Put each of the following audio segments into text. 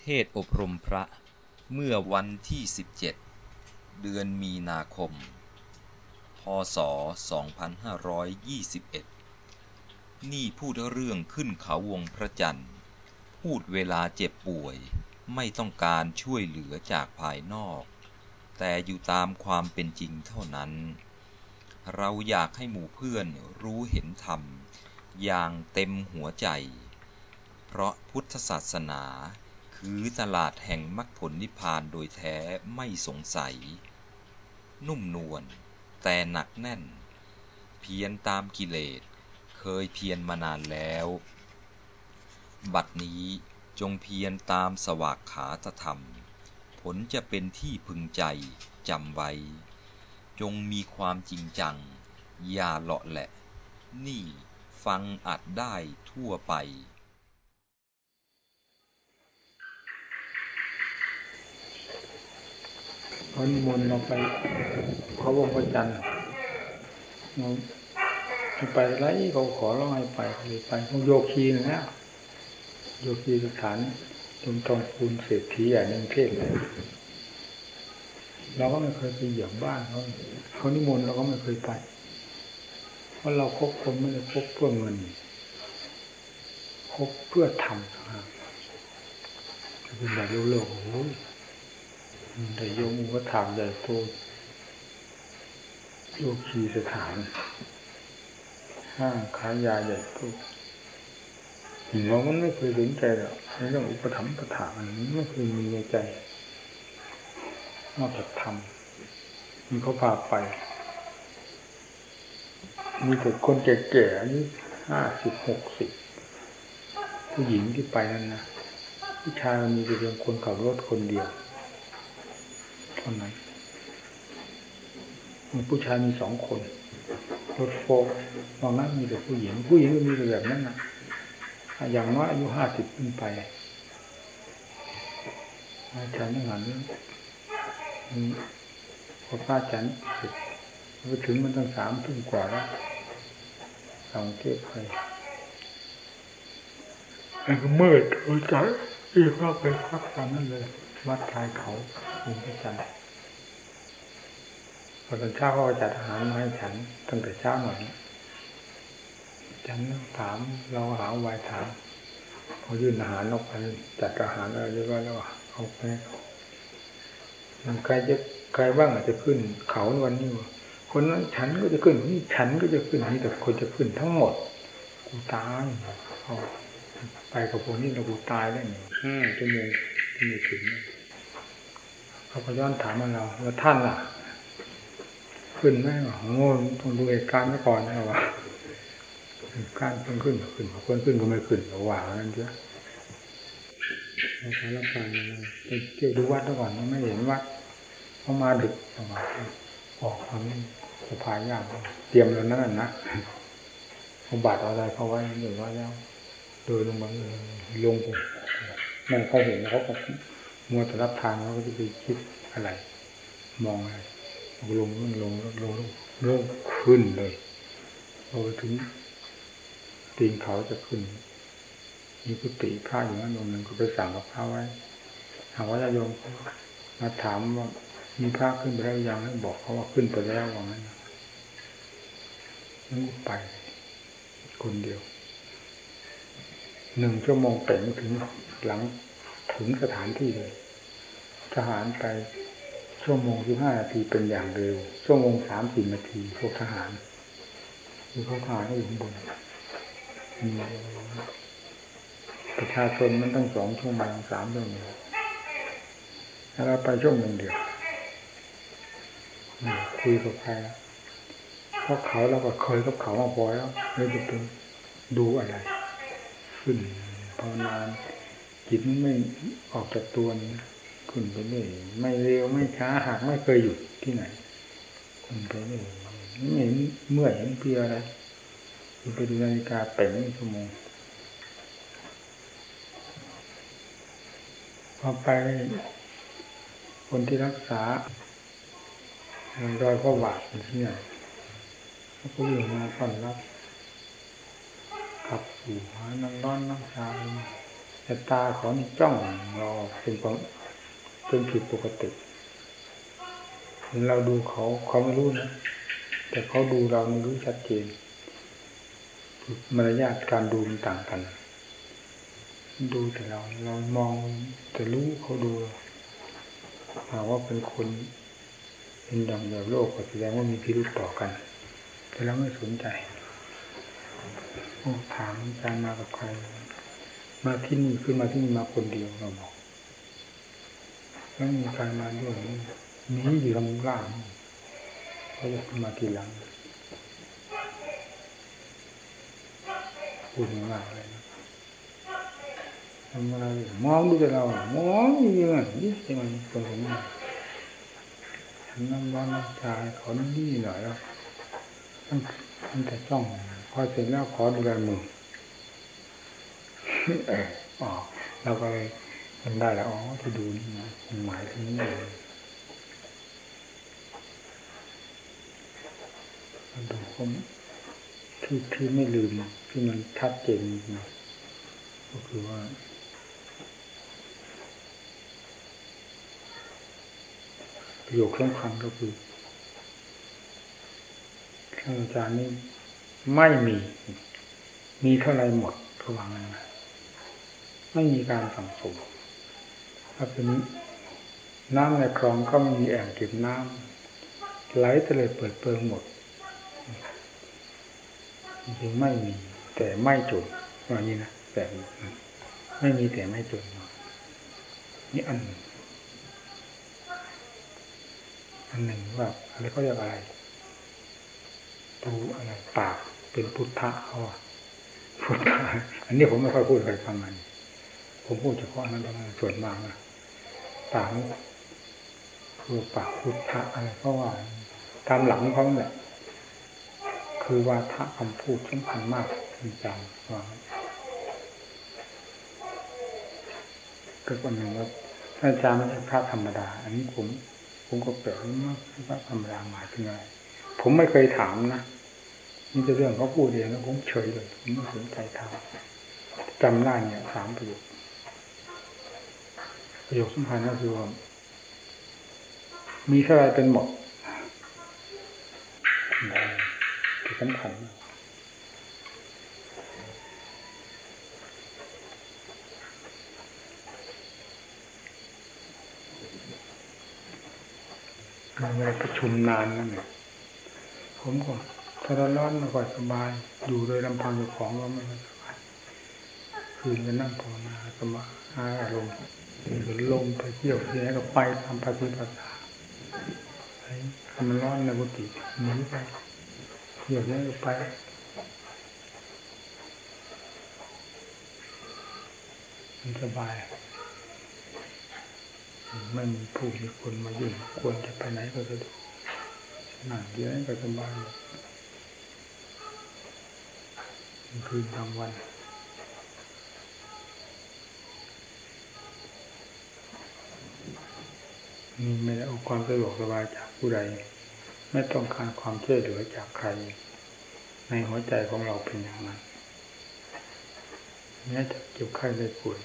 เทศอบรมพระเมื่อวันที่ 17 เดือนมีนาคม พศ 2521 นี่พูดเรื่องขึ้นเขาวงพระจันทร์ พูดเวลาเจ็บป่วยไม่ต้องการช่วยเหลือจากภายนอก แต่อยู่ตามความเป็นจริงเท่านั้น เราอยากให้หมู่เพื่อนรู้เห็นธรรม อย่างเต็มหัวใจ เพราะพุทธศาสนา คือตลาดแห่งมรรคผลนิพพานโดยแท้ไม่สงสัย นุ่มนวลแต่หนักแน่น เพียรตามกิเลส เคยเพียรมานานแล้ว บัดนี้จงเพียรตามสวากขาตธรรม ผลจะเป็นที่พึงใจจำไว้ จงมีความจริงจัง อย่าเลาะแหละ นี่ฟังอัดได้ทั่วไป เขานิมนต์เราไปเขาวงพระจันทร์เราไปไรเขาขอร้องให้ไปเลยไปเขาโยคีนะโยคีสถานตรงทองคูณเศรษฐีอย่างนึงเทศเลยเราก็ไม่เคยไปเหยียบบ้านเขาเขานิมนต์เราก็ไม่เคยไปเพราะเราคบคนไม่ได้คบเพื่อเงินคบเพื่อทำครับเป็นแบบโลกโอ้โห แต่โยมอุปถามใหญ่โตโยคีสถานห้างขายยาใหญ่โตเรามันไม่เคยสนใจหรอกเรื่องอุปถัมภ์ประถามันไม่เคยมีในใจ นอกจากทำมีเขาพาไป มีแต่คนแก่ๆอายุห้าสิบหกสิบผู้หญิงที่ไปนั่นนะผู้ชายมีแต่เพียงคนขับรถคนเดียว เท่านั้นมีผู้ชายมีสองคนรถโฟกตอนนั้นมีแต่ผู้หญิง ผู้หญิงก็มีแต่แบบนั้นนะอย่างน้อยอายุห้าสิบขึ้นไปอาจารย์นั่งหันพอพระอาจารย์เสร็จไปถึงมันตั้งสามทุ่มกว่าแล้วสองเทพไปแล้วก็มืดโอ้ยจ้ะอีกรอบไปพักตามนั้นเลย วัดชายเขาคุณพระจันทร์ พอตอนเช้าเขาก็จัดอาหารมาให้ฉันตั้งแต่เช้าหน่อยฉันถามเราหาไวายถามพอยื่นอาหารออกไปจัดอาหารอะไรเรียบร้อยแล้วเอาไปมันใครจะใครบ้างอาจจะขึ้น เขาวันนี้วะคนนั้นฉันก็จะขึ้นนี่ฉันก็จะขึ้นนี่แต่คนจะขึ้นทั้งหมดกูตายเอาไปกับพวกนี้เรากูตายได้หนึ่งห้าชั่วโมงที่ไม่ถึงเขาก็ย้อนถามมาเราว่าท่านล่ะ ขึ้นไหมโง่ต้องดูเหตุการณ์ไว้ก่อนนะวะการต้องขึ้นขึ้นคนขึ้นก็ไม่ขึ้นระหว่างนั้นเยอะเราขอรับฟังไปเที่ยวดูวัดก่อนไม่เห็นวัดเขามาดึกประมาออกความสะพายยากเตรียมแล้วนั่นนะเอาบาดอะไรเขาไว้หรือว่าแล้วโดยลงมาลงไปนั่นเขาเห็นเขาก็มัวแต่รับทางเขาก็จะไปคิดอะไร มองอะไร ลงลงลงลงลงขึ้นเลยพอไปถึงตีนเขาจะขึ้น มีกุฏิพระอยู่นั้นองหนึ่งก็ไปสั่งกับพระไว้หากว่าญาโยมมาถามว่ามีพระขึ้นไปแล้วยังให้บอกเขาว่าขึ้นไปแล้วว่างั้นนั่นไปคนเดียวหนึ่งชั่วโมงเป่งถึงหลังถึงสถานที่เลย ทหารไป ชั่วโมงสิบห้านาทีเป็นอย่างเร็ว ชั่วโมงสามสี่นาทีพวกทหารมีพวกทหารก็อยู่ข้างบนประชาชนมันตั้งสองชั่วโมงสามชั่วโมงแล้วเราไปชั่วโมงเดียวคุยกับใครเพราะเขาเราก็เคยกับเขามาพอแล้วเลยจะเป็นดูอะไร ขึ้นภาวนาจิตไม่ออกจากตัวนี้ ขึ้นไปเรื่อยไม่เร็วไม่ช้าหากไม่เคยหยุดที่ไหนขึ้นไปเรื่อยไม่เห็นเมื่อยเห็นเพียอะไรไปดูนาฬิกาเป่งชั่วโมงพอไปคนที่รักษารอยก็บาดที่ไหนเขาก็อยู่มาต้อนรับขับสู่หาน้ำร้อนน้ำชาแต่ตาเขานี่จ้องราเป็นความ เป็นผิดปกติ เราดูเขาเขาไม่รู้นะ แต่เขาดูเรารู้ชัดเจนมารยาทการดูมันต่างกัน ดูแต่เราเรามองแต่รู้เขาดูหาว่าเป็นคนเป็นอย่งแบบโลกก็แสดงว่ามีพิรุธต่อกัน แต่เราไม่สนใจโอ้ถามการมากับใคร มาที่นี่คือมาที่นี่มาคนเดียวเราบอก แล้วมีใครมาด้วยมีอยู่ลำล่างเขาจะขึ้นมาทีหลังพูดมากเลยนะทำอะไรมองดูแต่เรา มองอยู่อย่างนี้นี่ใช่ไหมคนผมน้ำร้อนน้ำชาขอนี่หน่อยแล้วมันแต่จ้องพอเสร็จแล้วขอดูแลมือเอออ๋อเราก็เลย มันได้แล้วอ๋อที่ดูนี่นะหมายถึงนี่เลยดูผมที่ที่ไม่ลืมที่มันชัดเจนนะก็คือว่าประโยคสำคัญก็คือท่านอาจารย์นี่ไม่มี มีเท่าไรหมดเขาวางนะไม่มีการสั่งสม ถ้าเป็นน้ำในคลองก็ไม่มีแอ่งเก็บน้ำไหลทะเลเปิดเปิงหมดจริงไม่มีแต่ไม่จนว่านี้นะแต่ไม่มีแต่ไม่จนนี่อันอันหนึ่งว่าอะไรก็เรียกอะไรตูอะไรปากเป็นพุทธะเขาอะพุทธะอันนี้ผมไม่ค่อยพูดใครฟังมันผมพูดเฉพาะนั้นเท่านั้นส่วนมากนะ ปากคือปากพุทธะอะไรเพราะว่า ตามหลังเขาเนี่ยคือวาทะคำพูดสำคัญมากจริงๆว่าก็คนหนึ่งว่าอาจารย์ไม่ใช่พระธรรมดา อันนี้ผมผมก็แปลกมากพระธรรมดาหมายถึงอะไรผมไม่เคยถามนะนี่จะเรื่องเขาพูดเองแล้วผมเฉยเลยผมไม่สนใจถามจำได้เนี่ยสามประโยค ประโยคสำคัญก็คือว่ามีเท่าไรเป็นหมดที่สำคัญเวลาประชุมนานนั่นเนี่ยผมก็ถ้าร้อนไม่ค่อยสบาย อยู่โดยลำพังอยู่ของก็ไม่สบายคืนก็นั่งภาวนาสมาหาอารมณ์ ลมไปเที่ยวที่ไหนก็ไปทำปฏิปทาไอ้ทำมันร้อนในกุฏิหนีไปเที่ยวที่ไหนก็ไปมันสบาย ไม่มีผู้มีคนมายุ่งควรจะไปไหนก็สะดวกนั่งเดียวก็สบายคืนกลางวัน นี่ไม่ได้เอาความสะดวกสบายจากผู้ใด ไม่ต้องการความช่วยเหลือจากใคร ในหัวใจของเราเป็นอย่างนั้นแม้จะเจ็บไข้ได้ป่วย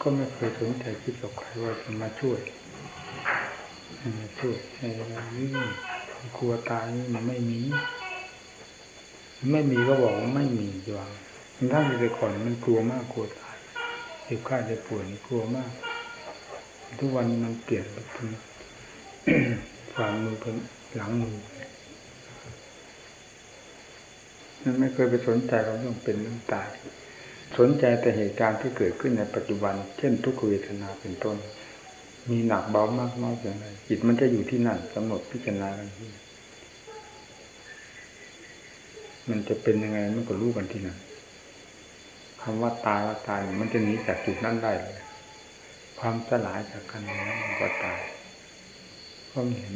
ก็ไม่เคยสนใจคิดกับใครว่าจะมาช่วยมาช่วยให้เรากลัวตายนี่มันไม่มี ไม่มีก็บอกว่าไม่มีจวงถ้ามีแต่ก่อนมันกลัวมากกลัวตายเจ็บไข้ได้ป่วยนี่กลัวมาก ทุกวันมันเปลี่ยนเป็นฝ่ามือเป็นหลังมือมันไม่เคยไปสนใจเราเรื่องเป็นเรื่องตาย สนใจแต่เหตุการณ์ที่เกิดขึ้นในปัจจุบัน เช่นทุกขเวทนาเป็นต้น มีหนักเบามากน้อยอย่างไรจิตมันจะอยู่ที่นั่นกำหนดพิจารณากันที่มันจะเป็นยังไงมันก็รู้กันที่นั่นคำว่าตายว่าตายมันจะหนีจากจุดนั้นได้เลย ความสลายจากกันนั้นมันก็ตายก็เห็น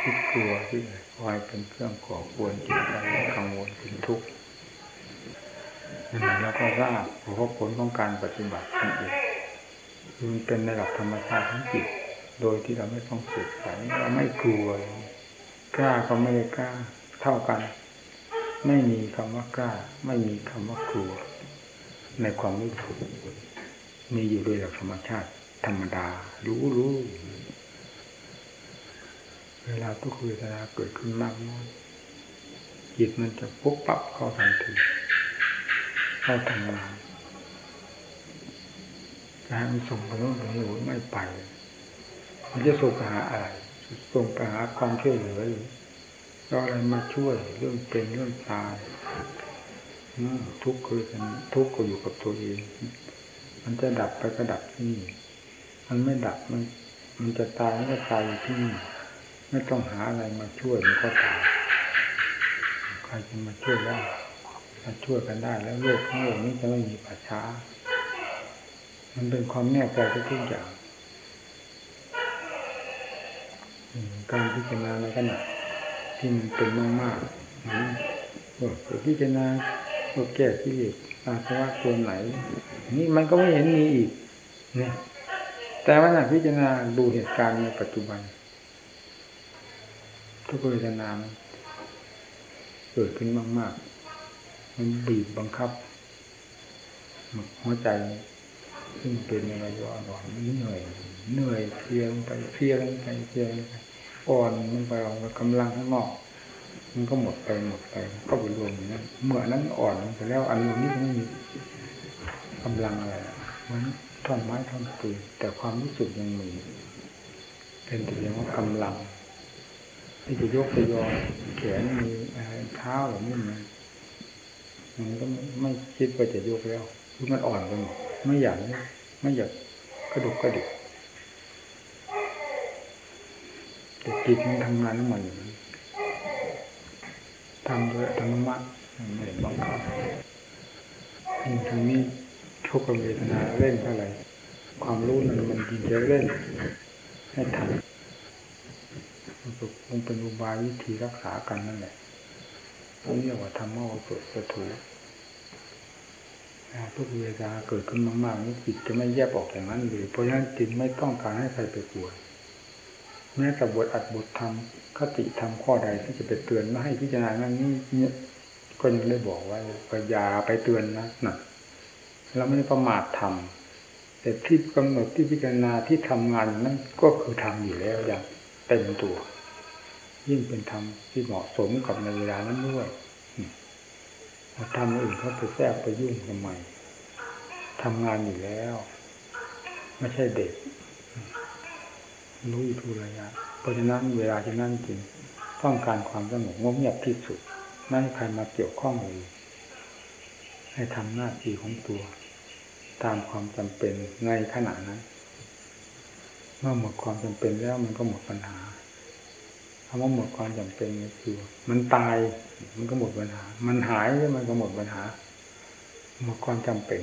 ที่กลัวที่คอยเป็นเครื่องก่อกวนจิตใจกังวลเป็นทุกข์แล้วก็ทราบเพราะผลของการปฏิบัตินั่นเองมันเป็นในหลักธรรมชาติของจิต โดยที่เราไม่ต้องสืบสายเราไม่กลัวกล้าก็ไม่ได้กล้าเท่ากัน ไม่มีคำว่ากล้า ไม่มีคำว่ากลัว ในความรู้สึกมีอยู่โดยหลักธรรมชาติ ธรรมดา รู้รู้เวลาทุกเวทนาเกิดขึ้นมากน้อยจิตมันจะปุ๊บปั๊บเข้าทันทีเข้าทำงานการส่งไปโน่นไปนี่ไม่ไป มันจะส่งไปหาอะไรส่งไปหาความช่วยเหลือหรืออะไรมาช่วยเรื่องเป็นเรื่องตายทุกข์คือทุกข์ก็อยู่กับตัวเอง มันจะดับไปก็ดับที่นี่ มันไม่ดับมันมันจะตายมันก็ตายอยู่ที่นี่ไม่ต้องหาอะไรมาช่วยมันก็ตายใครจะมาช่วยได้มาช่วยกันได้ แล้วโลกทั้งโลกนี้จะไม่มีป่าช้า มันเป็นความแน่ใจทุกอย่างการพิจารณาในขณะที่มันเป็นมากๆนั้นพิจารณาว่าแก้ที่อาสวะตัวไหน นี่มันก็ไม่เห็นมีอีก เนี่ย แต่ว่าพิจารณาดูเหตุการณ์ในปัจจุบัน ทุกเวทนาเกิดขึ้นมาก ๆ มันบีบบังคับหัวใจซึ่งเป็นอะไรย่อ่อนมันเหนื่อยเหนื่อยเพียงไปเพียงไปเพียงไปอ่อนมันไปออกกำลังข้างนอกมันก็หมดไปหมดไปก็ไปรวมอย่างนั้นเมื่อนั้นอ่อนไปแล้วอันนี้ก็ไม่มีกำลังอะไรมัน ท่อนไม้ท่อนปืนแต่ความรู้สึกยังมี เป็นแต่เพียงว่ากำลังที่จะยกไปยอแขนมีเท้าหรือนี่มันมันก็ไม่คิดว่าจะยกแล้วคือมันอ่อนไปหมดไม่อยากไม่อยากกระดุกกระดิกแต่จิตมันทำงานของมันทำโดยอัตโนมัติไม่บังคับทางนี้ ทุกเวทนาเล่นเท่าไหร่ความรู้นั้นมันยินจะเล่นให้ทันมันเป็นอุบายวิธีรักษากันนั่นแหละนี่เรียกว่าทำเอาสุดสะถูทุกเวลาเกิดขึ้นมากๆนี่จิตจะไม่แยกออกอย่างนั้นเลยเพราะฉะนั้นจิตไม่ต้องการให้ใครไปกลัวแม้แต่บทอัดบทธรรมคติธรรมข้อใดที่จะไปเตือนไม่ให้พิจารณานั่นนี่เนี่ยก็ยังได้บอกไว้ก็อย่าไปเตือนนะนะ เราไม่ได้ประมาททำแต่ที่กำหนดที่พิจารณาที่ทำงานนั้นก็คือทำอยู่แล้วอย่างเต็มตัว ยิ่งเป็นธรรมที่เหมาะสมกับในเวลานั้นด้วยทำอื่นเขาไปแทรกไปยุ่งทำไมทำงานอยู่แล้ว ไม่ใช่เด็กรู้อยู่ทุระยะเพราะฉะนั้นเวลาจะนั่งกินต้องการความสงบงบเงียบที่สุด ไม่ให้ใครมาเกี่ยวข้องเลย ให้ทำหน้าที่ของตัว ตามความจำเป็นในขณะนั้นเมื่อหมดความจำเป็นแล้วมันก็หมดปัญหาคำว่าหมดความจำเป็นก็คือ มันตายมันก็หมดปัญหา มันหายมันก็หมดปัญหา หมดความจำเป็น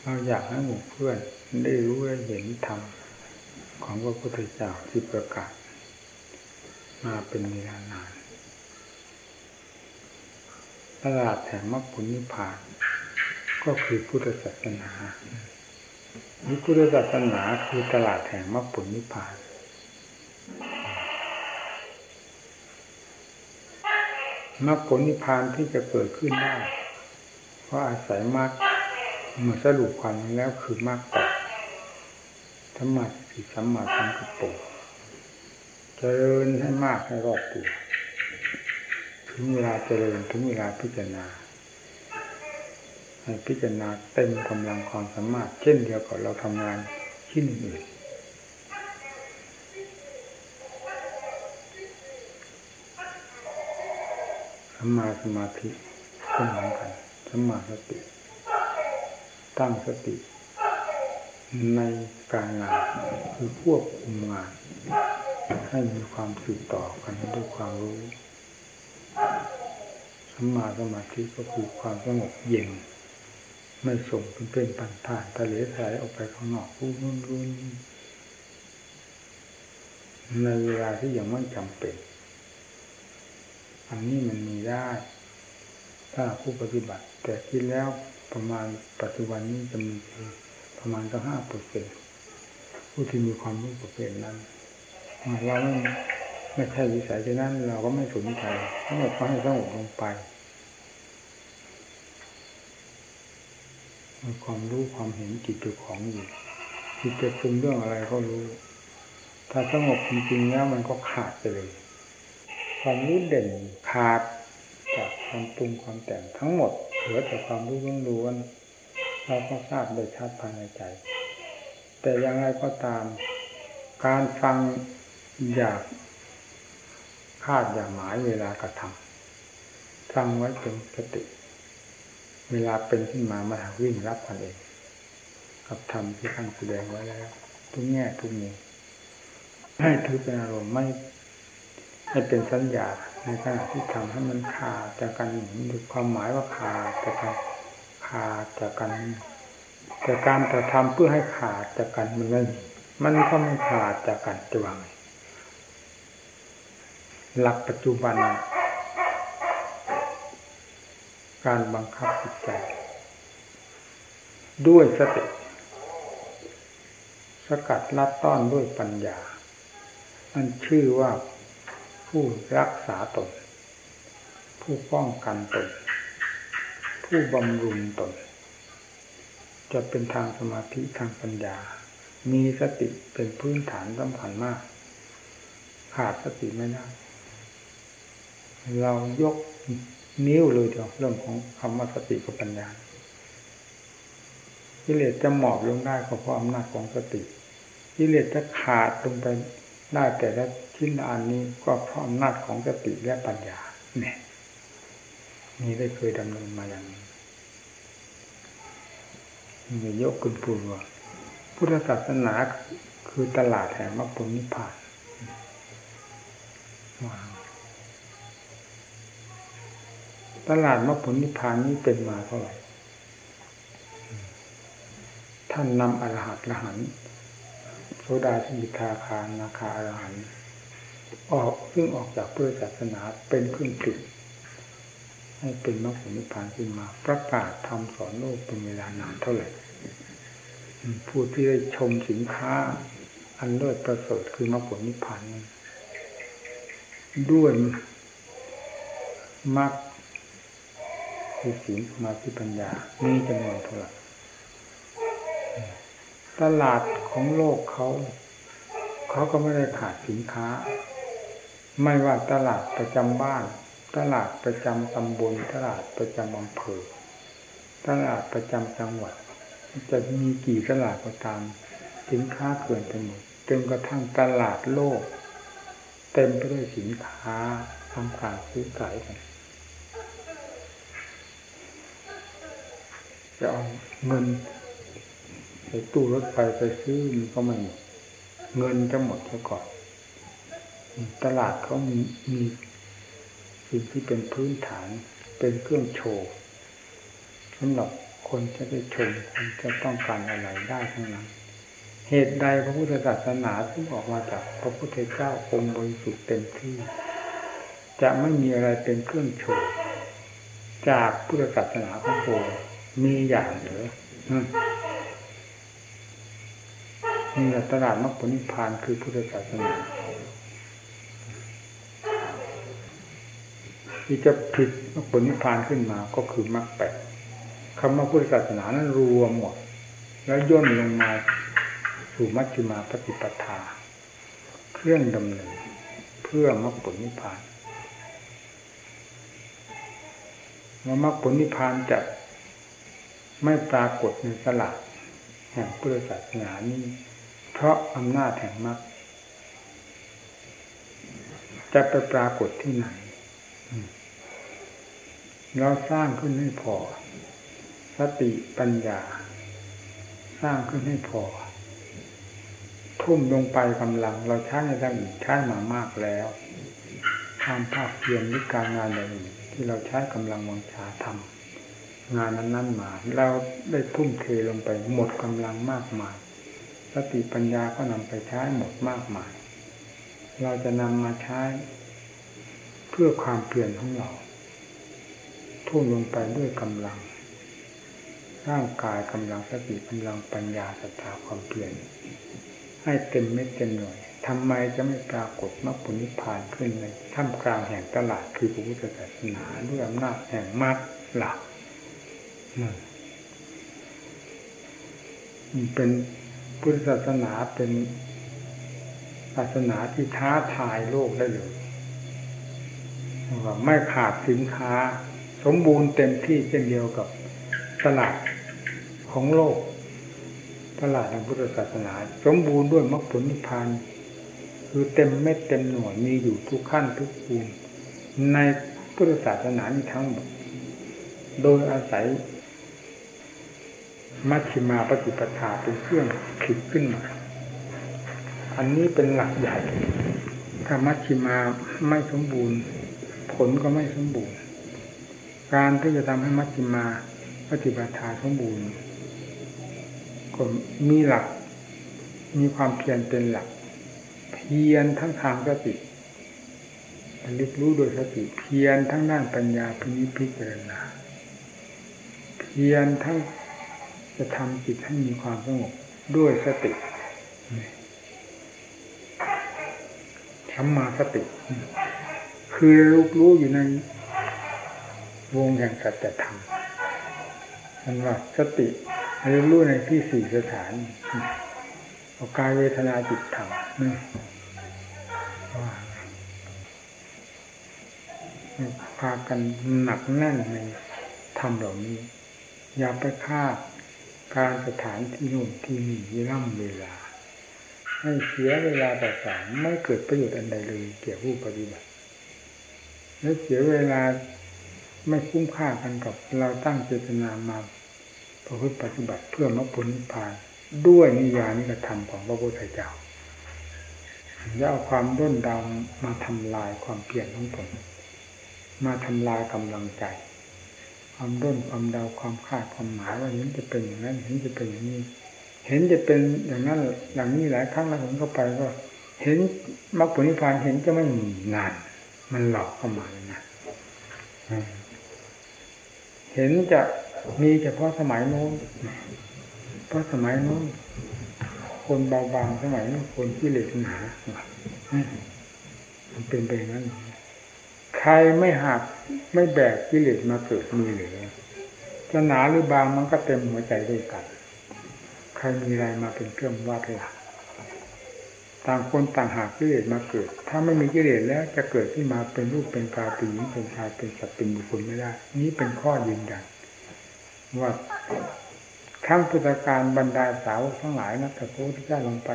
เราอยากให้หมู่เพื่อนได้รู้ได้เห็นธรรมของพระพุทธเจ้าที่ประกาศ มาเป็นเวลานาน ตลาดแห่งมรรคผลนิพพาน ก็คือพุทธศาสนาวิพุทธศาสนาคือตลาดแห่งมรรคผลนิพพาน มรรคผลนิพพานที่จะเกิดขึ้นได้ เพราะอาศัยมรรคเมื่อสรุปความแล้วคือมรรคแปดธรรมะสิสัมมาสังกัปปะเจริญให้มากให้รอบตัว ถึงเวลาเจริญถึงเวลาพิจารณาให้พิจารณาเต็มกำลังความสามารถ เช่นเดียวกับเราทำงานชิ้นอื่นสัมมาสมาธิก็เหมือนกันสัมมาสติ ตั้งสติ ในการงานคือควบคุมงาน ให้มีความสืบต่อกันด้วยความรู้ สัมมาสมาธิก็คือความสงบเย็น ไม่ส่งเป็นเป็นปันผ่านทะเลสายออกไปข้างนอกรุ่นรุ่นรุ่นในเวลาที่ยังไม่จำเป็น อันนี้มันมีได้ ถ้าผู้ปฏิบัติ แต่คิดแล้วประมาณปัจจุบันนี้จะมีประมาณก็ห้าเปอร์เซ็นผู้ที่มีความรู้ประเภทนั้นเราไม่ ไม่ใช่วิสัยฉะนั้น เราก็ไม่สนใจทั้งหมดก็ให้สงบลงไปความรู้ความเห็นจิตตัวของอยู่จิตจะปรุงเรื่องอะไรก็รู้ ถ้าสงบจริงๆแล้วมันก็ขาดไปเลย ความรู้เด่นขาดจากความปรุงความแต่งทั้งหมดเหลือแต่ความรู้ล้วนๆเราก็ทราบโดยชัดภายในใจ แต่อย่างไรก็ตาม การฟังอยาก คาดอย่าหมายเวลากระทำฟังไว้เป็นสติ เวลาเป็นขึ้นมามาวิ่งรับมันเอง กับธรรมที่ท่านแสดงไว้แล้ว ทุกแง่ทุกมุมให้ถือเป็นอารมณ์ไม่ให้เป็นสัญญาในขณะที่ทำให้มันขาดจากกันดูความหมายว่าขาดจากกันขาดจากกันแต่การแต่ทำเพื่อให้ขาดจากกันมันไม่มันก็ไม่ขาดจากกันจะวาง หลักปัจจุบัน การบังคับจิตใจ ด้วยสติ สกัดลัดต้อนด้วยปัญญา อันชื่อว่าผู้รักษาตน ผู้ป้องกันตน ผู้บำรุงตน จะเป็นทางสมาธิทางปัญญา มีสติเป็นพื้นฐานสำคัญมาก ขาดสติไม่ได้ เรายกนิ้วเลยเดียวเรื่องของคำว่าสติกับปัญญากิเลสจะหมอบลงได้ก็เพราะอำนาจของสติกิเลสจะขาดลงไปได้แต่ละชิ้นอันนี้ก็เพราะอำนาจของสติและปัญญาเนี่ยนี่ได้เคยดำเนินมาอย่างนี้มียกขึ้นพูดว่าพุทธศาสนาคือตลาดแห่งมรรคผลนิพพาน ตลาดมรรคผลนิพพานนี้เป็นมาเท่าไหร่ ท่านนำอรหัตละหันโสดาสิทาคานาคาอรหันออกซึ่งออกจากเพื่อศาสนาเป็นเครื่องติดให้เป็นมรรคผลนิพพานขึ้นมา ประกาศทำสอนโลกเป็นเวลานานเท่าไหร่ผู้ที่ได้ชมสินค้า อันเลิศประเสริฐคือมรรคผลนิพพานด้วยมรรค คือศีลมาที่ปัญญา มีจำนวนเท่าไหร่ตลาดของโลกเขา เขาก็ไม่ได้ขาดสินค้า ไม่ว่าตลาดประจำบ้าน ตลาดประจำตำบล ตลาดประจำอำเภอ ตลาดประจำจังหวัด จะมีกี่ตลาดก็ตาม สินค้าเกินไปหมดจนกระทั่งตลาดโลก เต็มไปด้วยสินค้าทำการซื้อขายกัน จะเอาเงินใส่ตู้รถไฟไปซื้อมันก็ไม่หมดเงินจะหมดซะก่อนตลาดเขามีมีสิ่งที่เป็นพื้นฐานเป็นเครื่องโชว์สำหรับคนจะได้ชมคนจะต้องการอะไรได้ทั้งนั้น เหตุใดพระพุทธศาสนาที่ออกมาจากพระพุทธเจ้าองค์บริสุทธิ์เต็มที่ จะไม่มีอะไรเป็นเครื่องโชว์จากพุทธศาสนาของโง มีอย่างเหรอนี่ตลาดมรรคผลนิพพานคือพุทธศาสนาที่จะผิดมรรคผลนิพพานขึ้นมาก็คือมรรคแปดคำว่าพุทธศาสนานั้นรวมหมด แล้วย่นลงมาสู่มัชฌิมาปฏิปทา เครื่องดำเนินเพื่อมรรคผลนิพพานว่ามรรคผลนิพพานจะ ไม่ปรากฏในสลากแห่งพุทธศาสนานี้ เพราะอำนาจแห่งมรรคจะไปปรากฏที่ไหน เราสร้างขึ้นให้พอ สติปัญญา สร้างขึ้นให้พอ ทุ่มลงไปกำลัง เราใช้ในทางอื่นใช้มามากแล้วทำภาพเพียนหรือการงานอะไรที่เราใช้กำลังวังชาทำ งานนั้นๆมา เราได้ทุ่มเทลงไปหมดกำลังมากมายสติปัญญาก็นำไปใช้หมดมากมาย เราจะนำมาใช้เพื่อความเปลี่ยนของเราทุ่มลงไปด้วยกำลัง ร่างกายกำลังสติกำลังปัญญาศรัทธาความเปลี่ยน ให้เต็มเม็ดเต็มหน่วยทำไมจะไม่ปรากฏมรรคผลนิพพานขึ้นในท่ามกลางแห่งตลาดคือพระพุทธศาสนาด้วยอำนาจแห่งมรรคหลัก เป็นพุทธศาสนาเป็นศาสนาที่ท้าทายโลกได้เลยว่าไม่ขาดสินค้า สมบูรณ์เต็มที่เช่นเดียวกับตลาดของโลก ตลาดทางพุทธศาสนา สมบูรณ์ด้วยมรรคผลนิพพานคือเต็มเม็ดเต็มหน่วยมีอยู่ทุกขั้นทุกภูมิในพุทธศาสนานี้ทั้งหมด โดยอาศัย มัชฌิมาปฏิปทาเป็นเครื่องขิดขึ้นมา อันนี้เป็นหลักใหญ่ ถ้ามัชฌิมาไม่สมบูรณ์ ผลก็ไม่สมบูรณ์ การที่จะทำให้มัชฌิมาปฏิปทาสมบูรณ์ก็มีหลัก มีความเพียรเป็นหลัก เพียรทั้งทางสติลึกรู้โดยสติเพียรทั้งด้านปัญญาพินิจพิจารณาเพียรทั้ง จะทำจิตให้มีความสงบด้วยสติธรรมาสติ คือรู้รู้อยู่ในวงแห่งสัจธรรมมันว่าสติรู้รู้ในที่สี่สถานกายเวทนาจิตธรรมว่าพากันหนักแน่นในธรรมเหล่านี้ อย่าไปคาด การสถานที่นู่นที่นี่เวลาเวลา ให้เสียเวลาต่างๆไม่เกิดประโยชน์อันใดเลยเกี่ยวผู้ปฏิบัติ และเสียเวลาไม่คุ้มค่ากันกับเราตั้งเจตนามาประพฤติปฏิบัติเพื่อมรรคผลนิพพาน ด้วยนิยานิกระทำของพระพุทธเจ้าอย่าเอาความด้นดาวมาทำลายความเปลี่ยนของตนมาทำลายกำลังใจ ความด้นความเดาความคาดความหมายว่าเห็นจะเป็นอย่างนั้นเห็นจะเป็นอย่างนี้ เห็นจะเป็นอย่างนั้นอย่างนี้หลายครั้งแล้วผมเข้าไปก็ เห็นมรรคผลนิพพานเห็นจะไม่มีนาน มันหลอกเข้ามาเลยนะเห็นจะมีเฉพาะสมัยโน้นเพราะสมัยโน้นคนเบาบางสมัยนี้คนที่เหล็กหนามันเป็นไปอย่างนั้น ครไม่หักไม่แบกกิเลสมาเกิดมีหรือจะหนาหรือบางมันก็เต็มหัวใจด้วยกัน ใครมีอะไรมาเป็นเครื่องวัดเลยต่างคนต่างหากกิเลสมาเกิด ถ้าไม่มีกิเลสแล้วจะเกิดที่มาเป็นรูปเป็นกาเป็นหญิงเป็นชายเป็นสัตว์เป็นบุคคลไม่ได้ นี้เป็นข้อยืนยันว่าขั้งพุทธการบรรดาสาวทั้งหลายนะแต่พระพุทธเจ้าลงไป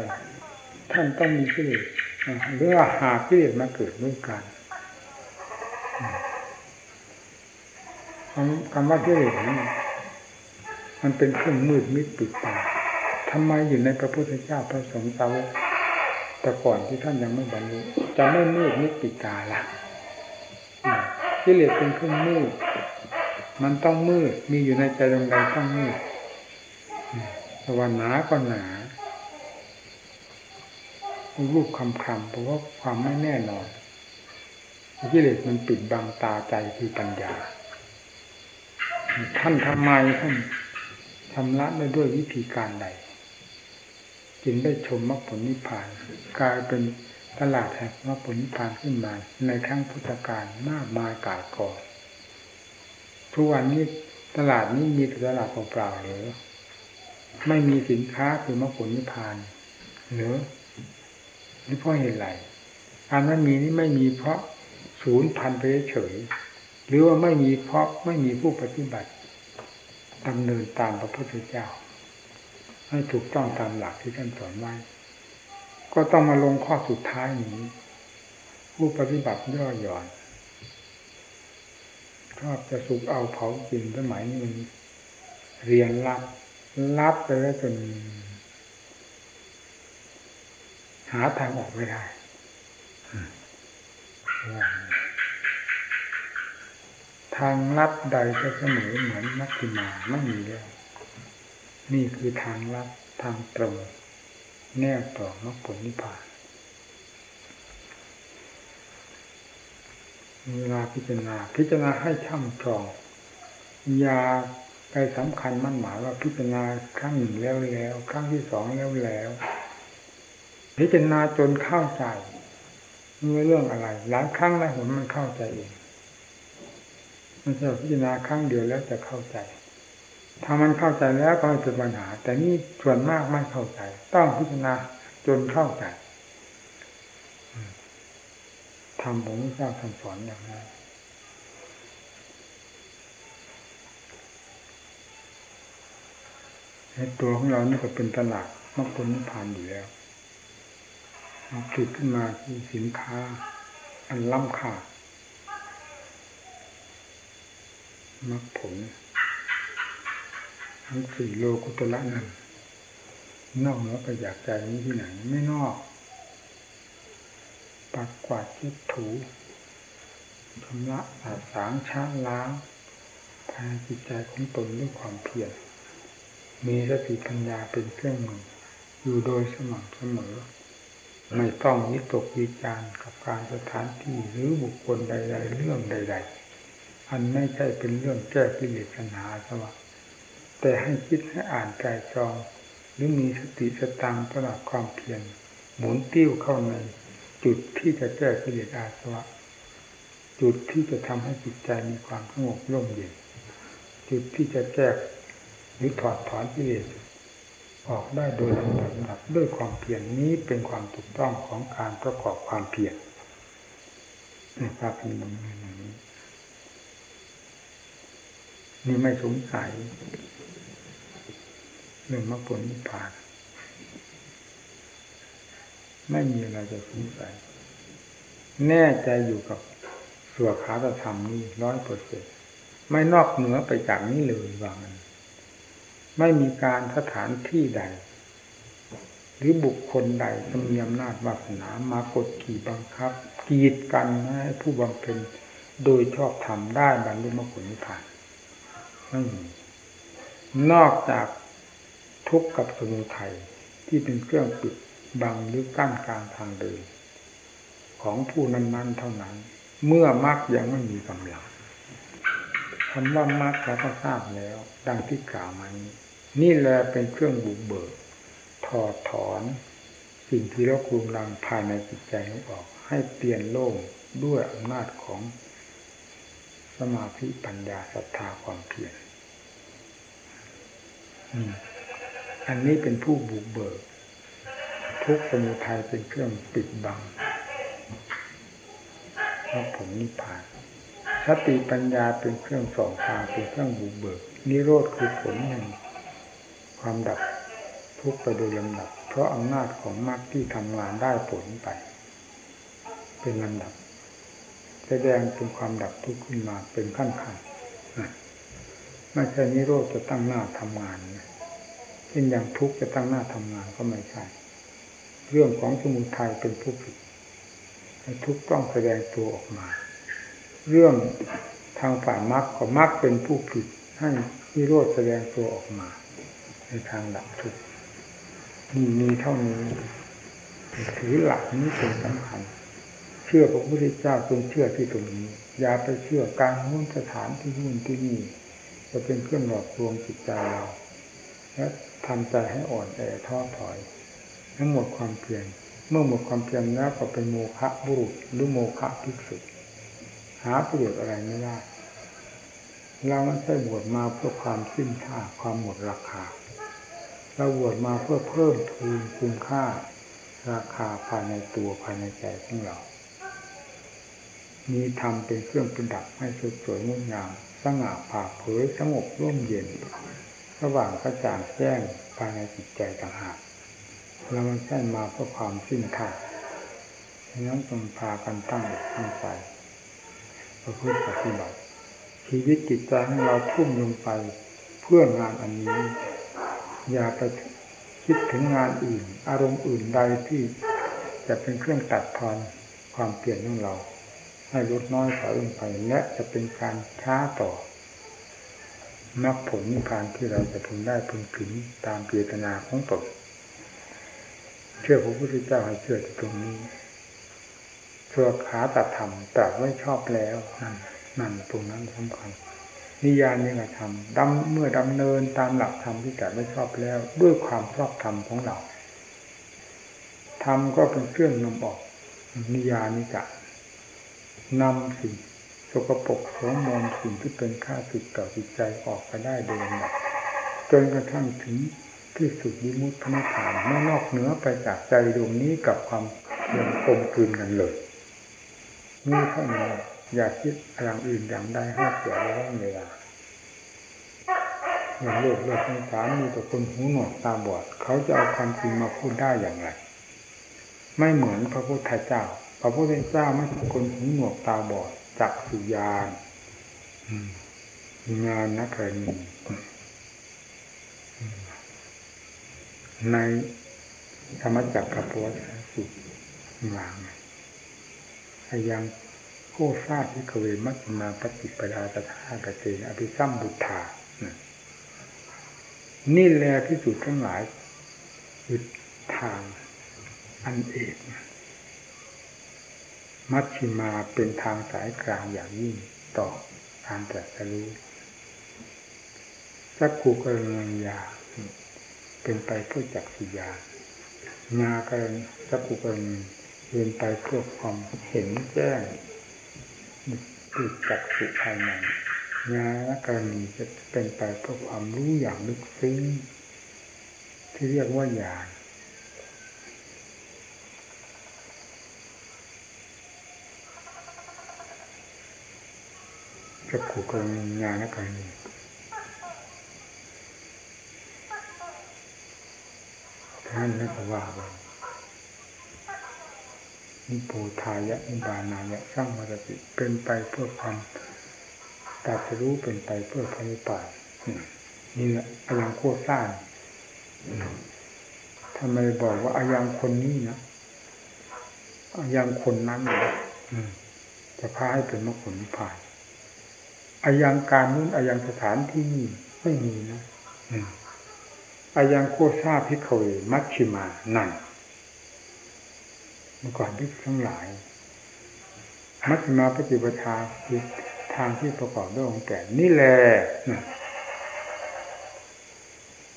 ท่านต้องมีกิเลสหรือว่าหากิเลสมาเกิดด้วยกัน คำว่ากิเลสนี่มันเป็นเครื่องมืดมิดปิดตาทำไมอยู่ในพระพุทธเจ้าพระสงฆ์สาแต่ก่อนที่ท่านยังไม่บรรลุจะไม่มืดมิดปิดตาละกิเลสเป็นเครื่องมืด มันต้องมืด มีอยู่ในใจดวงใดต้องมืดสวรรค์หนาก็หนารูปคำคำเพราะว่าความไม่แน่นอน กิเลสมันปิดบังตาใจคือปัญญา ท่านทำไมท่านทำละได้ด้วยวิธีการใดจึงได้ชมมรรคผลนิพพาน กลายเป็นตลาดแห่งมรรคผลนิพพานขึ้นมาในครั้งพุทธกาลมากมายกายก่อนทุกวันนี้ตลาดนี้มีตลาดเปล่าๆหรือไม่มีสินค้าคือมรรคผลนิพพานหรือหรือเพราะเหตุไรการไม่มีนี่ไม่มีเพราะ ศูนย์พันไปเฉย หรือว่าไม่มีเพราะไม่มีผู้ปฏิบัติดำเนินตามพระพุทธเจ้า ให้ถูกต้องตามหลักที่ท่านสอนไว้ ก็ต้องมาลงข้อสุดท้ายนี้ ผู้ปฏิบัติย่อหย่อนชอบจะสุกเอาเผากินสมัยนี้มันเรียนรับรับไปแล้วจนหาทางออกไม่ได้ ทางลัดใดจะเสมอเหมือนนักกิมาไม่มีแล้ว นี่คือทางลัดทางตรง แน่ต่อมรรคผลนิพพานเวลาพิจารณาพิจารณาให้ช่ำชองยาไปสำคัญมั่นหมายว่าพิจารณาครั้งหนึ่งแล้วแล้ว ครั้งที่สองแล้วแล้ว พิจารณาจนเข้าใจ ไม่เรื่องอะไร หลายครั้งแล้วผมมันเข้าใจเอง มันจะพิจารณาครั้งเดียวแล้วจะเข้าใจ ถ้ามันเข้าใจแล้วก็ไม่เป็นปัญหา แต่นี่ส่วนมากไม่เข้าใจ ต้องพิจารณาจนเข้าใจทำผมไม่ทราบคำสอนอย่างนั้นตัวของเรานี่ก็เป็นตลาดมรรคผลนิพพานอยู่แล้ว ผลิตขึ้นมาที่สินค้า อันล้ำค่ามรรคผล ทั้งสี่โลกุตละนั้นนอกเหนือไปอยากใจนี้ที่ไหนไม่นอกปัดกวาดเช็ดถูชำระสาสางช้าล้างภายจิตใจของตนด้วยความเพียรมีสติปัญญาเป็นเครื่องมืออยู่โดยสม่ำเสมอ ไม่ต้องวิตกวิจารกับการสถานที่หรือบุคคลใด ๆ เรื่องใด ๆ อันไม่ใช่เป็นเรื่องแก้กิเลสปัญหาสวะแต่ให้คิดให้อ่านใจจอง หรือมีสติสตังตลอดความเพียรหมุนติ้วเข้าในจุดที่จะแก้กิเลสอาสวะ จุดที่จะทำให้จิตใจมีความสงบร่มเย็นจุดที่จะแก้หรือถอดถอนกิเลส ออกได้โดยลำดับด้วยความเพียรนนี้เป็นความถูกต้องของการประกอบความเพียรนภาพเป็นแบนี้นี่ไม่สงสัยเรื่องมรรคผลนิพพาน ไม่มีอะไรจะสงสัย แน่ใจอยู่กับส่วนขาธรรมนี่ร้อยเปอร์เซ็นไม่นอกเหนือไปจากนี้เลยว่างัน ไม่มีการสถานที่ใด หรือบุคคลใดจะมีอำนาจวาสนามากดขี่บังคับ กีดกันให้ผู้บำเพ็ญโดยชอบทำได้บรรลุมรรคผลนิพพานไม่มีนอกจากทุกข์กับสมุทัยที่เป็นเครื่องปิดบังหรือกั้นกลางทางเดิน ของผู้นั้นๆเท่านั้น เมื่อมรรคยังไม่มีกำลังคำว่ามรรคเราก็ทราบแล้ว ดังที่กล่าวมานี้ นี่แหละเป็นเครื่องบุกเบิกถอดถอน สิ่งที่เรากลุมลังภายในจิตใจนี้ออก ให้เปลี่ยนโล่งด้วยอำนาจของสมาธิปัญญาศรัทธาความเพียรอันนี้เป็นผู้บุกเบิก ทุกสมุทัยเป็นเครื่องปิดบังพราะผมนิพพานสติปัญญาเป็นเครื่องส่องทางเป็นเครื่องบุกเบิก นิโรธคือผลแห่ง ความดับทุกไปโดยลำดับ เพราะอำนาจของมรรคที่ทำงานได้ผลไป เป็นลำดับ แสดงเป็นความดับทุกข์ขึ้นมาเป็นขั้นขั้นไม่ใช่นิโรธจะตั้งหน้าทำงานเช่นอย่างทุกข์จะตั้งหน้าทำงานก็ไม่ใช่เรื่องของสมุทัยเป็นผู้ผิดทุกต้องแสดงตัวออกมา เรื่องทางฝ่ายมรรคก็มรรคเป็นผู้ผิดให้นิโรธแสดงตัวออกมา ในทางดับทุกข์มีมีเท่านี้ถือหลักนี้เป็นสำคัญ เชื่อพระพุทธเจ้าจงเชื่อที่ตรงนี้ อย่าไปเชื่อการมุ่นสถานที่นู่นที่นี่ จะเป็นเครื่องหลอกลวงจิตใจเราและทำใจให้อ่อนแอท้อถอยทั้งหมดความเพียรเมื่อหมดความเพียรแล้วก็เป็นโมฆะบุรุษหรือโมฆะภิกษุหาประโยชน์อะไรไม่ได้เราไม่ใช่บวชมาเพื่อความสิ้นค่าความหมดราคา เราบวชมาเพื่อเพิ่มพูนคุณค่า ราคาภายในตัวภายในใจของเรา มีธรรมเป็นเครื่องประดับให้สดสวยงดงามสง่าผ่าเผยสงบร่มเย็นระหว่างกระจ่างแจ้งภายในจิตใจต่างหากเราไม่ใช่มาเพื่อความสิ้นค่าฉะนั้นต้องพากันตั้งตั้งใจประพฤติปฏิบัติชีวิตจิตใจของเราทุ่มลงไปเพื่องานอันนี้ อย่าไปคิดถึงงานอื่น อารมณ์อื่นใดที่จะเป็นเครื่องตัดทอนความเปลี่ยนของเรา ให้ลดน้อยถอยลงไปและจะเป็นการช้าต่อมรรคผลนิพพานที่เราจะพึงได้พึงถึงตามเจตนาของตนเชื่อพระพุทธเจ้าให้เชื่อตรงนี้เชื่อขาตัดธรรมตรัสไว้ชอบแล้วนั่นนั่นตรงนั้นสำคัญ นิยานิกธรรมดำเมื่อดำเนินตามหลักธรรมที่ตรัสไว้ชอบแล้ว ด้วยความชอบธรรมของเราธรรมก็เป็นเครื่องนำออก นิยานิกะนำสิ่งสกปรกโสมมสิ่งที่เป็นค่าสึกต่อจิตใจออกไปได้โดยลำดับจนกระทั่งถึงที่สุดวิมุตตินิพานไม่นอกเหนือไปจากใจดวงนี้กับความเพียงกลมกลืนกันเลยนี่เท่านี้ อย่าคิดอย่างอื่นอย่างใดให้เสียเวลาเรื่องโลกเรื่องสงสารมีแต่คนหูหนวกตาบอด เขาจะเอาความจริงมาพูดได้อย่างไร ไม่เหมือนพระพุทธเจ้า พระพุทธเจ้าไม่ใช่คนหูหนวกตาบอดจักสุยานงานนักเรียนในธรรมจักรกับปวัตสุวางยัง โคซาทิกเวมัจมาปฏิปดาตถากเตอภิสัมบุทธานี่แหละที่สุดทั้งหลายคือทางอันเอกมัชชิมาเป็นทางสายกลางอย่างยิ่งต่อการตรัสรู้สักกูกรณยาเป็นไปเพื่อจักสุญาญากรณสักกูกรณเป็นไปเพื่อความเห็นแจ้ง คือจักสุภายในญากรณีจะเป็นไปเพื่อความรู้อย่างลึกซึ้งที่เรียกว่าญาณจักขุกรณีญาณกรณีท่านนักว่าไป นิโพทายะนิบานายะสร้างมรติเป็นไปเพื่อความตัดรู้เป็นไปเพื่อพระนิพพานนี่แหละอายังโคตรสร้างทำไมบอกว่าอายังคนนี้นะอายังคนนั้นนะจะพาให้เป็นมรรคผลนิพพานอายังการนู้นอายังสถานที่นี่ไม่มีนะอายังโคซาพิเคเวมัชชิมานั่น เมื่อก่อนพิกทั้งหลาย มัชชิมาปฏิปทาคือทางที่ประกอบด้วยองค์แก่นี่แหละ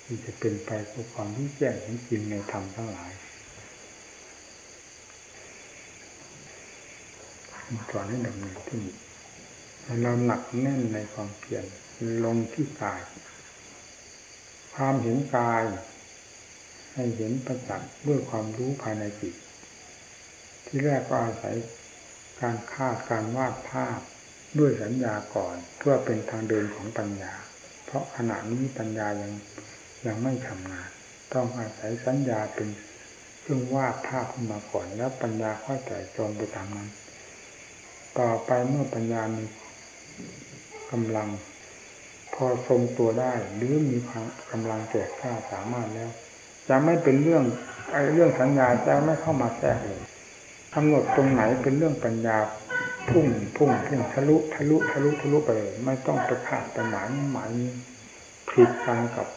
ที่จะเป็นไปเพื่อความรู้แจ้งจริงในธรรมทั้งหลายก่อนให้ดำเนินที่เราหนักแน่นในความเพียรลงที่กาย ความเห็นกาย ให้เห็นประจักษ์ด้วยความรู้ภายในจิต ที่แรกก็อาศัยการคาดการวาดภาพด้วยสัญญาก่อน เพื่อเป็นทางเดินของปัญญา เพราะขณะนี้ปัญญายังยังไม่ทำงาน ต้องอาศัยสัญญาเป็นเครื่องวาดภาพขึ้นมาก่อน แล้วปัญญาค่อยแต่จงไปตามนั้น ต่อไปเมื่อปัญญามีกำลัง พอทรงตัวได้หรือมีกำลังแก่กล้าสามารถแล้ว จะไม่เป็นเรื่องไอ้เรื่องสัญญาจะไม่เข้ามาแทรกเลย กำหนดตรงไหนเป็นเรื่องปัญญาพุ่งพุ่งพุ่งทะลุทะลุทะลุทะลุไปเลยไม่ต้องไปขาดไปหมายหมายผิดกันกับ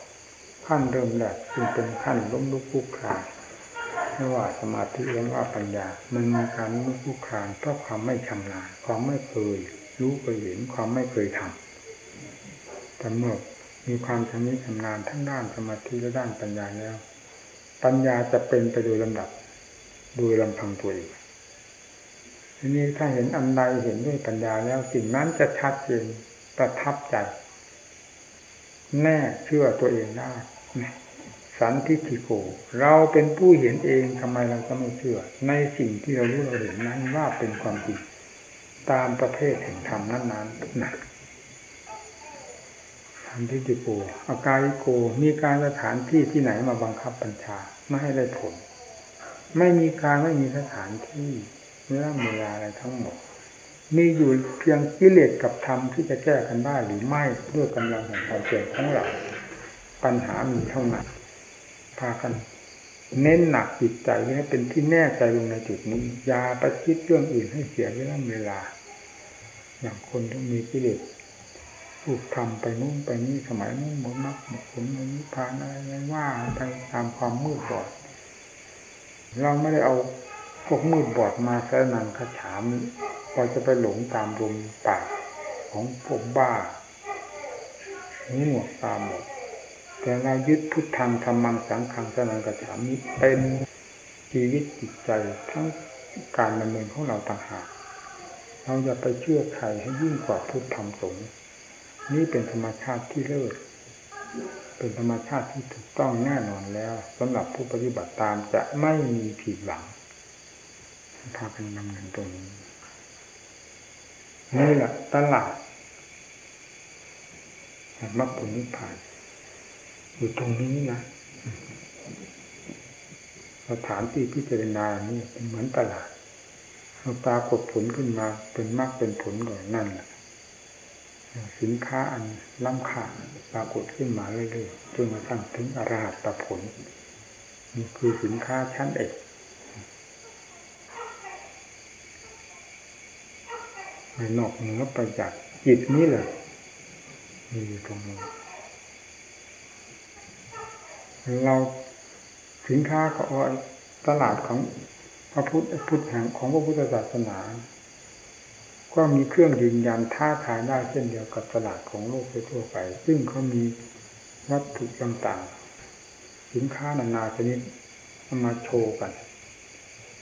ขั้นเริ่มแรกซึ่งเป็นขั้นล้มลุกคลุกคานไม่ว่าสมาธิหรือว่าปัญญา มันมีการลุกคุกคานเพราะความไม่ชำนาญความไม่เคยรู้เคยเห็นความไม่เคยทำแต่เมื่อมีความชำนิชำนาญทั้งด้านสมาธิและด้านปัญญาแล้ว ปัญญาจะเป็นไปโดยลำดับ โดยลำพังตัวเอง ทีนี้ถ้าเห็นอันใดเห็นด้วยปัญญาแล้วสิ่งนั้นจะชัดเจนประทับใจแน่เชื่อตัวเองได้สันทิฐิโก เราเป็นผู้เห็นเองทำไมเราจะไม่เชื่อ ในสิ่งที่เรารู้เราเห็นนั้นว่าเป็นความจริงตามประเภทแห่งธรรมนั้นๆนะรมทิจิโกอากาลิโกมีการสถานที่ที่ไหนมาบังคับบัญชาไม่ให้ได้ผล ไม่มีการไม่มีสถานที่ เนื้อเวลาอะไรทั้งหมด มีอยู่เพียงกิเลสกับธรรมที่จะแก้กันได้หรือไม่ด้วยกำลังของความเพียรของเรา ปัญหามีเท่านั้นพากัน เน้นหนักจิตใจให้เป็นที่แน่ใจลงในจุดนี้อย่าไปคิดเรื่องอื่นให้เสียเวลาเวลา อย่างคนที่มีกิเลสถูกทำไปนู่นไปนี่สมัยนู้นหมดมรรคหมดผลนิพพานอะไรว่าไปตามความมืดบอดเราไม่ได้เอา พวกมืดบอดมาแสนังคาถามพอจะไปหลงตามลมปากของพวกบ้าหูหนวตามหมดแต่เรายึดพุทธังธรรมังสังขังสนังกระถามนี้เป็นชีวิตจิตใจทั้งการดำเนินของเราต่างหากเราอย่าไปเชื่อใครให้ยิ่งกว่าพุทธธรรมสงฆ์นี่เป็นธรรมชาติที่เลิศเป็นธรรมชาติที่ถูกต้องแน่นอนแล้วสำหรับผู้ปฏิบัติตามจะไม่มีผิดหวัง พากันดำเนินตรงนี้ นี่แหละตลาดแห่งมรรคผลนิพพานอยู่ตรงนี้นะสถานที่พิจารณานี่เป็นเหมือนตลาดปรากฏผลขึ้นมาเป็นมรรคเป็นผลก่อนนั่นแหละสินค้าอันล้ำค่าปรากฏขึ้นมาเรื่อยๆจนกระทั่งถึงอรหัตผลนี่คือสินค้าชั้นเอกไม่ นอกเหนือไปจากจิตนี้เลยมีอยู่ตรงนี้เราสินค้าของตลาดของพระพุทธพุทธแห่งของพระพุทธศาสนา ก็มีเครื่องยืนยันท้าทายได้เช่นเดียวกับตลาดของโลกทั่วไป ซึ่งเขามีวัตถุต่างๆสินค้านานาชนิดมาโชว์กัน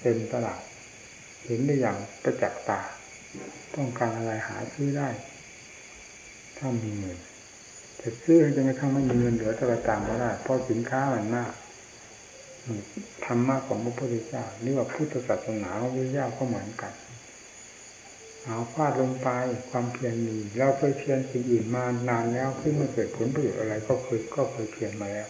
เต็มตลาด เห็นได้อย่างประจักษ์ตา ต้องการอะไรหาซื้อได้ ถ้ามีเงินแต่ซื้อจะไม่ทั้งไม่มีเงินเหลือตะตามก็ได้เพราะสินค้ามันมากธรรมะของพระพุทธเจ้าหรือว่าพุทธศาสนาของพระเจ้าก็เหมือนกันเอาฟาดลงไปความเพียรมีเราเคยเพียรสิ่งอื่นมานานแล้วขึ้นมาเกิดผลประโยชน์อะไรก็เคยก็เคยเพียรมาแล้ว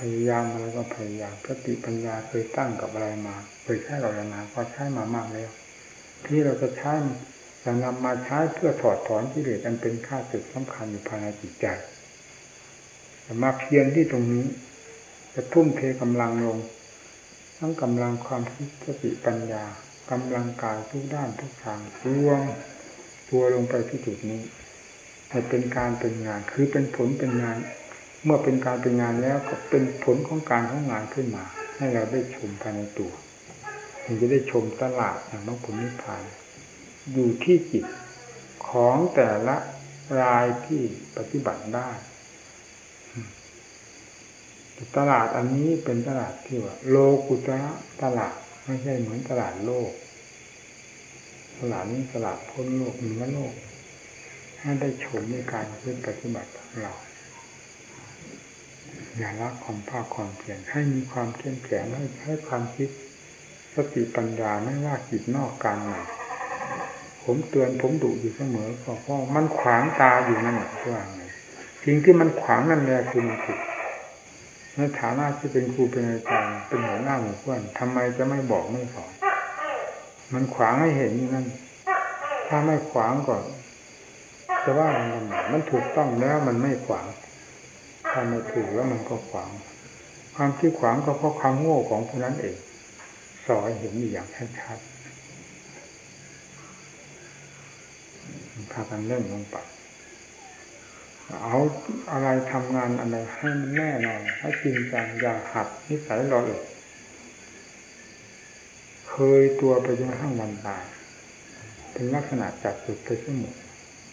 พยายามอะไรก็พยายามสติปัญญาเคยตั้งกับอะไรมา เคยใช้กับอะไรมาก็ใช้มามากแล้ว ที่เราจะใช้จะนำมาใช้เพื่อถอดถอนที่เหลือันเป็นค่าสึกสำคัญอยู่ภายในจิตใจแต่มาเพียรที่ตรงนี้ จะทุ่มเทกำลังลง ทั้งกำลังความคิดสติปัญญากำลังกายทุกด้านทุกทางรวมตัวลงไปที่จุดนี้ให้เป็นการเป็นงาน คือเป็นผลเป็นงาน เมื่อเป็นการเป็นงานแล้วก็เป็นผลของการของงานขึ้นมา ให้เราได้ชมภายในตัว ถึงจะได้ชมตลาดอย่างมรรคผลนิพพาน อยู่ที่จิตของแต่ละรายที่ปฏิบัติได้ ตลาดอันนี้เป็นตลาดที่ว่า โลกุตระตลาดไม่ใช่เหมือนตลาดโลก ตลาดนี้ตลาดพ้นโลกเหนือโลกให้ได้ชมในการเพื่อปฏิบัติของเราอย่าละความภาคความเพียรให้มีความเข้มแข็งให้ให้ความคิด สติปัญญาไม่ว่าจิตนอกการไหนผมเตือนผมดุอยู่เสมอเพราะมันขวางตาอยู่นั่นแหละว่าไงสิ่งที่มันขวางนั่นแหละคือมันผิดในฐานะที่เป็นครูเป็นอาจารย์เป็นหัวหน้าหมู่เพื่อนทำไมจะไม่บอกไม่สอนมันขวางให้เห็นนั่นถ้าไม่ขวางก่อนจะว่ามันทำไมมันถูกต้องแล้วมันไม่ขวางถ้าไม่ถูกแล้วมันก็ขวาง ความที่ขวางก็เพราะความโง่ของผู้นั้นเอง สอนเห็นอย่างชัดๆพากันเล่นลงไปเอาอะไรทำงานอะไรให้มันแน่นอนให้จริงจังอย่าหัดนิสัยเราเองเคยตัวไปจนทั้งวันตายเป็นลักษณะจับจุดไปสมุด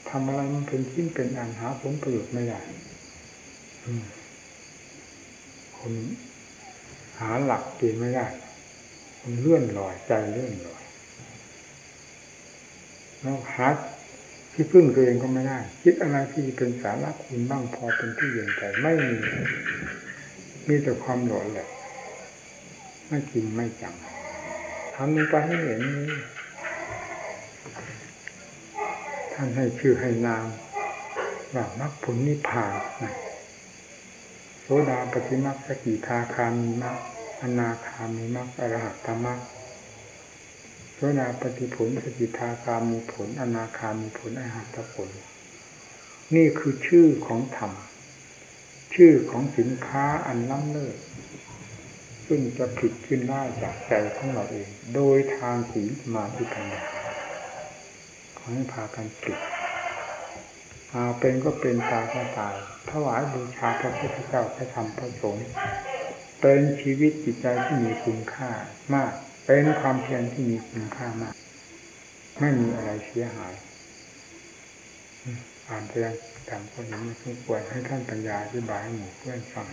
ทำอะไรมันเป็นชิ้นเป็นอันหาผลประโยชน์ไม่ได้คนหาหลักเกณฑ์ไม่ได้ เลื่อนลอยใจเลื่อนลอยแล้วหาที่พึ่งตัวเองก็ไม่ได้ คิดอะไรที่เป็นสาระคุณบ้างพอเป็นที่เย็นใจไม่มี มีแต่ความหลอนแหละไม่จริงไม่จังทำมันไปให้เห็นท่านให้ชื่อให้นามว่ามรรคผลนิพพานนะโสดาปฏิมรรคสกิทาคามีมรรค อนาคามีมรรคอรหัตตมรรคโสดาปฏิผลสกิทาคามีผล อนาคามีผลอรหัตผล นี่คือชื่อของธรรม ชื่อของสินค้าอันล้ำเลิศซึ่งจะผิดขึ้นได้จากใจของเราเอง โดยทางศีลมาธิปัญญาขอให้พากันฝึกอาเป็นก็เป็นตายก็ตายถวายบูชาพระพุทธเจ้าพระธรรมพระสงฆ์ เป็นชีวิตจิตใจที่มีคุณค่ามาก เป็นความเพียรที่มีคุณค่ามาก ไม่มีอะไรเสียหายอ่านเพียงตามคนนี้ไม่สมควรให้ท่านปัญญาอธิบายให้หมู่เพื่อนฟัง